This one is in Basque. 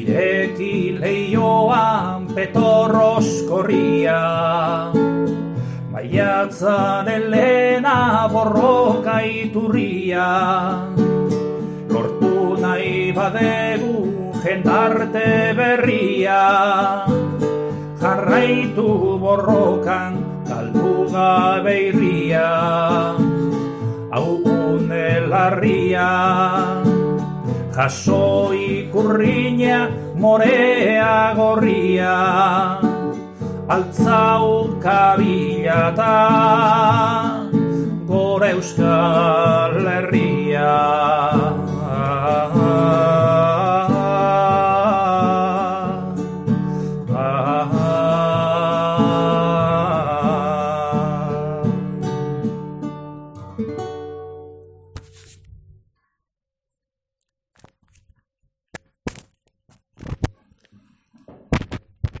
Ireti leioan petorros korria Maiatzan elena borroka iturria. Lortu nahi badegu jendarte berria Jarraitu borrokan galdu gabe irria Hau unelarria Jaso ikurriña morea gorria Altzau kabilata Gora euskal herria